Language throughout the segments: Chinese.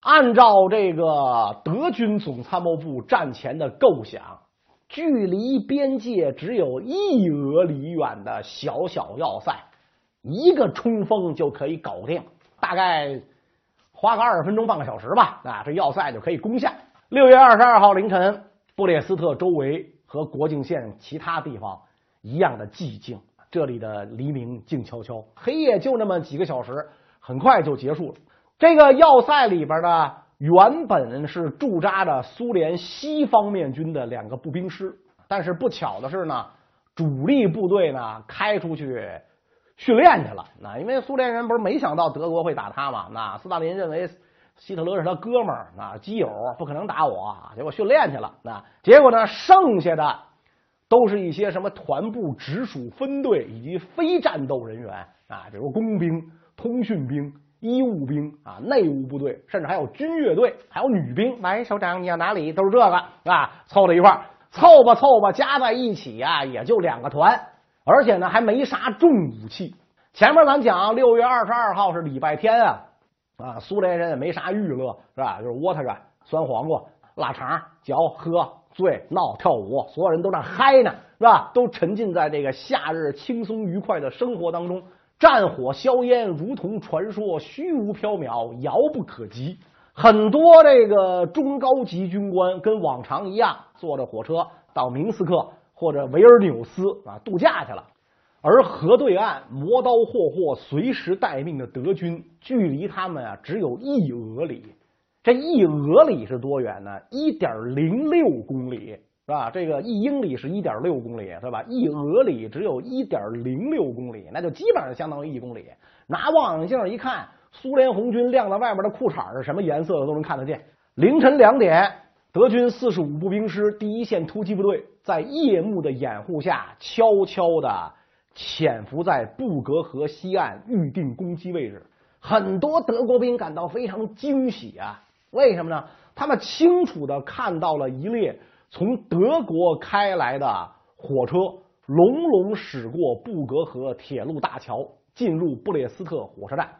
按照这个德军总参谋部战前的构想，距离边界只有一俄里远的小小要塞，一个冲锋就可以搞定，大概花个二十分钟半个小时吧，啊，这要塞就可以攻下。六月二十二号凌晨，布列斯特周围和国境线其他地方一样的寂静，这里的黎明静悄悄，黑夜就那么几个小时，很快就结束了。这个要塞里边呢，原本是驻扎着苏联西方面军的两个步兵师，但是不巧的是呢，主力部队呢开出去训练去了。那因为苏联人不是没想到德国会打他嘛？那斯大林认为希特勒是他哥们儿，那基友不可能打我，结果训练去了。那结果呢，剩下的都是一些什么团部直属分队以及非战斗人员啊，比如工兵、通讯兵。医务兵啊，内务部队，甚至还有军乐队，还有女兵。来，首长，你要哪里？都是这个啊，凑在一块，凑吧凑吧，加在一起呀，也就两个团，而且呢，还没啥重武器。前面咱讲，六月二十二号是礼拜天啊，啊，苏联人也没啥娱乐，是吧？就是窝他着酸黄瓜、腊肠、嚼、喝、醉、闹、跳舞，所有人都那嗨呢，是吧？都沉浸在这个夏日轻松愉快的生活当中。战火硝烟如同传说，虚无缥缈，遥不可及。很多这个中高级军官跟往常一样，坐着火车到明斯克或者维尔纽斯啊度假去了。而河对岸磨刀霍霍、随时待命的德军，距离他们啊只有一俄里。这一俄里是多远呢？一点零六公里。是吧？这个一英里是一点六公里，对吧？一俄里只有一点零六公里，那就基本上相当于一公里。拿望远镜一看，苏联红军晾在外面的裤衩是什么颜色的都能看得见。凌晨两点，德军四十五步兵师第一线突击部队在夜幕的掩护下，悄悄的潜伏在布格河西岸预定攻击位置。很多德国兵感到非常惊喜啊！为什么呢？他们清楚的看到了一列。从德国开来的火车隆隆驶过布格河铁路大桥，进入布列斯特火车站。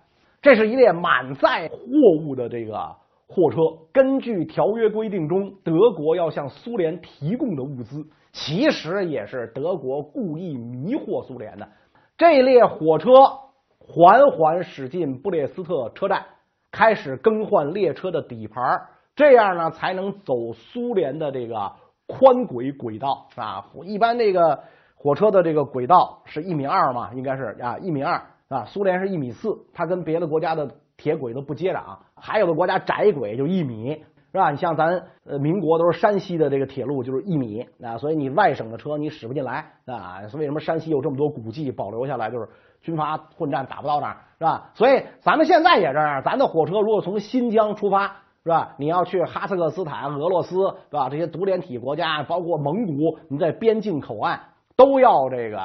这是一列满载货物的这个货车。根据条约规定中，德国要向苏联提供的物资，其实也是德国故意迷惑苏联的。这列火车缓缓驶进布列斯特车站，开始更换列车的底盘。这样呢，才能走苏联的这个宽轨轨道啊。一般这个火车的这个轨道是一米二嘛，应该是啊一米二啊。苏联是一米四，它跟别的国家的铁轨都不接壤。还有的国家窄轨就一米，是吧？你像咱呃民国都是山西的这个铁路就是一米啊，所以你外省的车你使不进来啊。所以为什么山西有这么多古迹保留下来？就是军阀混战打不到那儿，是吧？所以咱们现在也这样，咱的火车如果从新疆出发。是吧？你要去哈萨克斯坦、俄罗斯，是吧？这些独联体国家，包括蒙古，你在边境口岸都要这个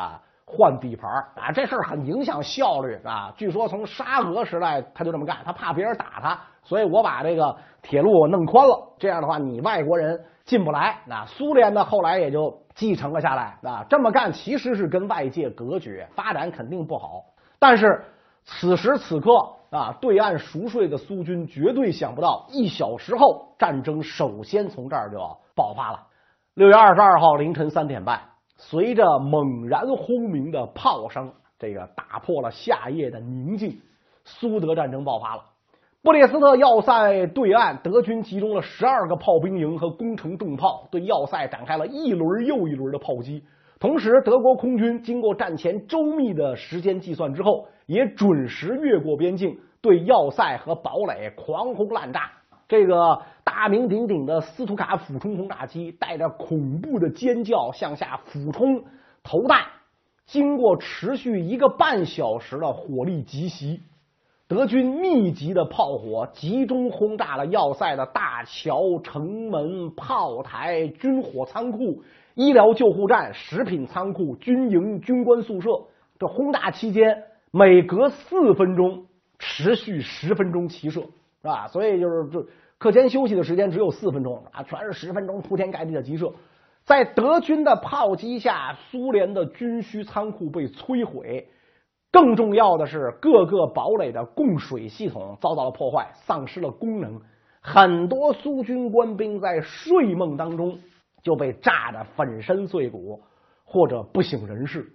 换底盘啊，这事儿很影响效率啊。据说从沙俄时代他就这么干，他怕别人打他，所以我把这个铁路弄宽了，这样的话你外国人进不来。那苏联呢，后来也就继承了下来啊。这么干其实是跟外界隔绝，发展肯定不好。但是此时此刻。啊！对岸熟睡的苏军绝对想不到，一小时后战争首先从这儿就爆发了。六月二十二号凌晨三点半，随着猛然轰鸣的炮声，这个打破了夏夜的宁静。苏德战争爆发了。布列斯特要塞对岸，德军集中了十二个炮兵营和工程重炮，对要塞展开了一轮又一轮的炮击。同时，德国空军经过战前周密的时间计算之后，也准时越过边境，对要塞和堡垒狂轰滥炸。这个大名鼎鼎的斯图卡俯冲轰炸机带着恐怖的尖叫向下俯冲投弹，经过持续一个半小时的火力集袭，德军密集的炮火集中轰炸了要塞的大桥、城门、炮台、军火仓库。医疗救护站、食品仓库、军营、军官宿舍，这轰炸期间每隔四分钟持续十分钟齐射，是吧？所以就是这课间休息的时间只有四分钟啊，全是十分钟铺天盖地的急射。在德军的炮击下，苏联的军需仓库被摧毁，更重要的是，各个堡垒的供水系统遭到了破坏，丧失了功能。很多苏军官兵在睡梦当中就被炸得粉身碎骨，或者不省人事。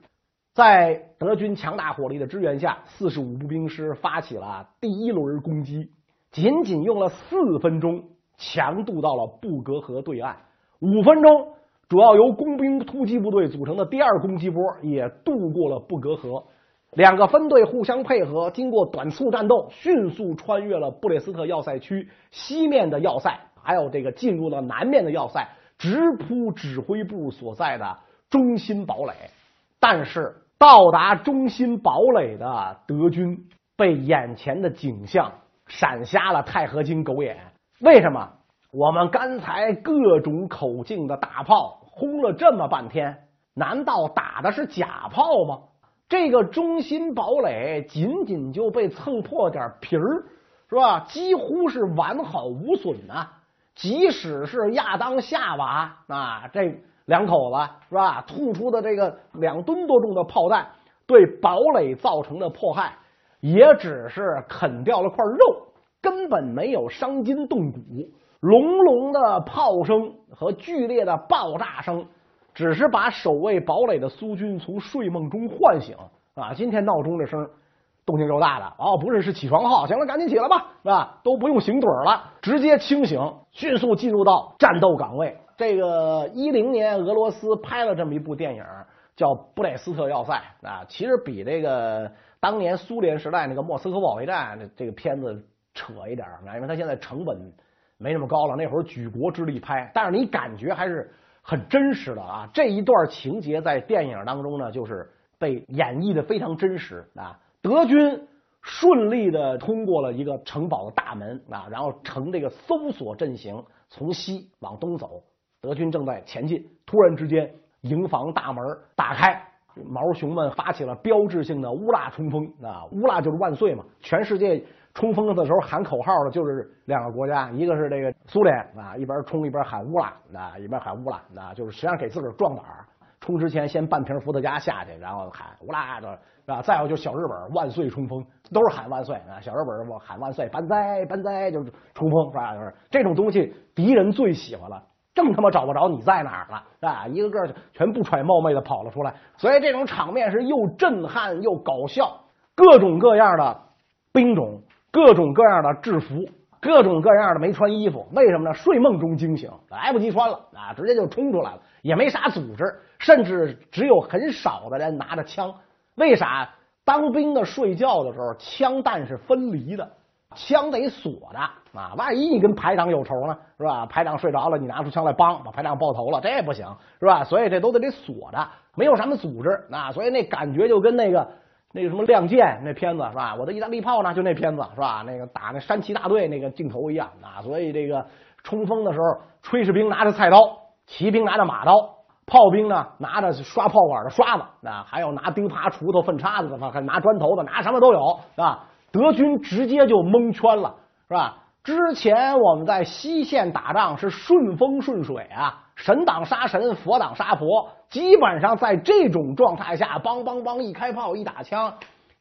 在德军强大火力的支援下，四十五步兵师发起了第一轮攻击，仅仅用了四分钟，强渡到了布格河对岸。五分钟，主要由工兵突击部队组成的第二攻击波也渡过了布格河。两个分队互相配合，经过短促战斗，迅速穿越了布列斯特要塞区西面的要塞，还有这个进入了南面的要塞，直扑指挥部所在的中心堡垒。但是。到达中心堡垒的德军被眼前的景象闪瞎了钛合金狗眼。为什么？我们刚才各种口径的大炮轰了这么半天，难道打的是假炮吗？这个中心堡垒仅仅就被蹭破点皮儿，是吧？几乎是完好无损呐。即使是亚当夏娃啊，这。两口子是吧？吐出的这个两吨多重的炮弹，对堡垒造成的迫害，也只是啃掉了块肉，根本没有伤筋动骨。隆隆的炮声和剧烈的爆炸声，只是把守卫堡垒的苏军从睡梦中唤醒啊！今天闹钟这声动静够大的哦，不是是起床号，行了，赶紧起来吧，是吧？都不用醒盹了，直接清醒，迅速进入到战斗岗位。这个一零年，俄罗斯拍了这么一部电影，叫《布雷斯特要塞》啊，其实比这个当年苏联时代那个莫斯科保卫战这个片子扯一点，因为它现在成本没那么高了，那会儿举国之力拍，但是你感觉还是很真实的啊。这一段情节在电影当中呢，就是被演绎的非常真实啊。德军顺利的通过了一个城堡的大门啊，然后呈这个搜索阵型从西往东走。德军正在前进，突然之间，营房大门打开，毛熊们发起了标志性的乌拉冲锋啊！乌拉就是万岁嘛！全世界冲锋的时候喊口号的就是两个国家，一个是这个苏联啊，一边冲一边喊乌拉啊，一边喊乌拉啊，就是实际上给自个儿壮胆儿。冲之前先半瓶伏特加下去，然后喊乌拉的，是吧？再有就小日本万岁冲锋，都是喊万岁啊！小日本我喊万岁，班哉班哉就是冲锋，是吧？就是这种东西，敌人最喜欢了。正他妈找不着你在哪儿了啊！一个个全不揣冒昧的跑了出来，所以这种场面是又震撼又搞笑，各种各样的兵种，各种各样的制服，各种各样的没穿衣服，为什么呢？睡梦中惊醒，来不及穿了啊，直接就冲出来了，也没啥组织，甚至只有很少的人拿着枪。为啥？当兵的睡觉的时候，枪弹是分离的。枪得锁着啊，万一你跟排长有仇呢，是吧？排长睡着了，你拿出枪来，帮，把排长爆头了，这也不行，是吧？所以这都得得锁着，没有什么组织啊，所以那感觉就跟那个那个什么《亮剑》那片子是吧？我的意大利炮呢，就那片子是吧？那个打那山崎大队那个镜头一样啊，所以这个冲锋的时候，炊事兵拿着菜刀，骑兵拿着马刀，炮兵呢拿着刷炮管的刷子啊，还有拿钉耙、锄头、粪叉子的，还拿砖头的，拿什么都有，是吧？德军直接就蒙圈了，是吧？之前我们在西线打仗是顺风顺水啊，神挡杀神，佛挡杀佛，基本上在这种状态下，梆梆梆一开炮一打枪，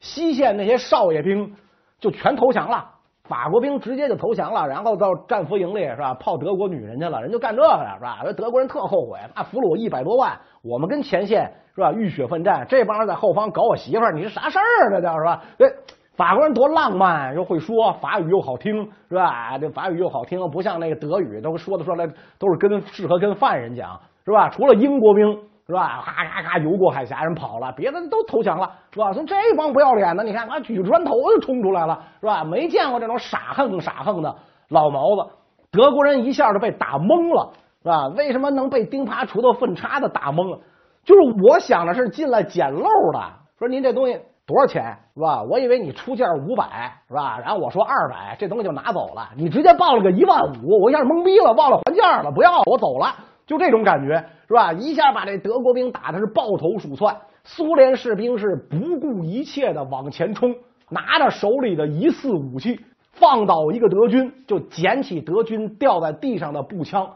西线那些少爷兵就全投降了，法国兵直接就投降了，然后到战俘营里是吧？泡德国女人去了，人就干这个了是吧？德国人特后悔，那俘虏一百多万，我们跟前线是吧？浴血奋战，这帮人在后方搞我媳妇儿，你是啥事儿？这叫是吧？对。法国人多浪漫，又会说法语又好听，是吧？这法语又好听，不像那个德语，都说的出来都是跟适合跟犯人讲，是吧？除了英国兵，是吧？咔咔咔游过海峡，人跑了，别的都投降了，是吧？从这帮不要脸的，你看，啊，举砖头就冲出来了，是吧？没见过这种傻横傻横的老毛子，德国人一下就被打懵了，是吧？为什么能被钉耙、锄头、粪叉子打懵了？就是我想的是进来捡漏的，说您这东西。多少钱是吧？我以为你出价五百是吧？然后我说二百，这东西就拿走了。你直接报了个一万五，我一下懵逼了，忘了还价了，不要，我走了，就这种感觉是吧？一下把这德国兵打的是抱头鼠窜，苏联士兵是不顾一切的往前冲，拿着手里的疑似武器，放倒一个德军就捡起德军掉在地上的步枪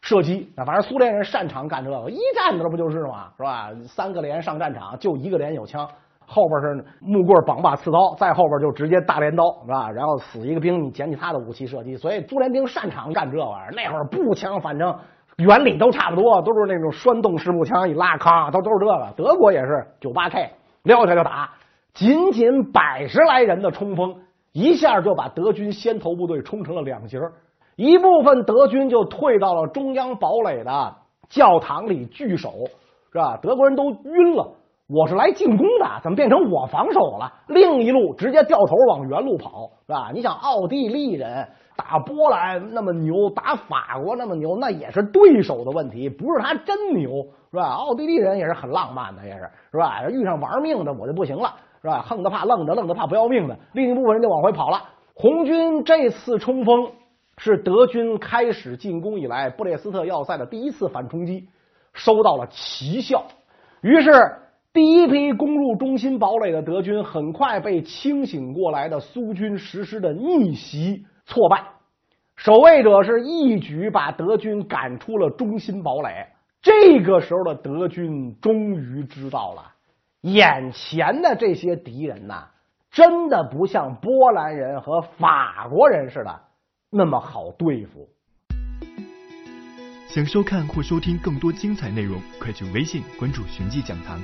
射击。那反正苏联人擅长干这个，一战的不就是吗？是吧？三个连上战场，就一个连有枪。后边是木棍绑把刺刀，再后边就直接大镰刀，是吧？然后死一个兵，你捡起他的武器射击。所以朱联兵擅长干这玩意儿。那会儿步枪，反正原理都差不多，都是那种栓动式步枪，一拉，咔，都都是这个。德国也是九八 K，撩起来就打，仅仅百十来人的冲锋，一下就把德军先头部队冲成了两截一部分德军就退到了中央堡垒的教堂里据守，是吧？德国人都晕了。我是来进攻的，怎么变成我防守了？另一路直接掉头往原路跑，是吧？你想，奥地利人打波兰那么牛，打法国那么牛，那也是对手的问题，不是他真牛，是吧？奥地利人也是很浪漫的，也是，是吧？遇上玩命的我就不行了，是吧？横的怕愣的，愣的怕不要命的，另一部分人就往回跑了。红军这次冲锋是德军开始进攻以来布列斯特要塞的第一次反冲击，收到了奇效，于是。第一批攻入中心堡垒的德军，很快被清醒过来的苏军实施的逆袭挫败。守卫者是一举把德军赶出了中心堡垒。这个时候的德军终于知道了，眼前的这些敌人呐，真的不像波兰人和法国人似的那么好对付。想收看或收听更多精彩内容，快去微信关注“寻迹讲堂”。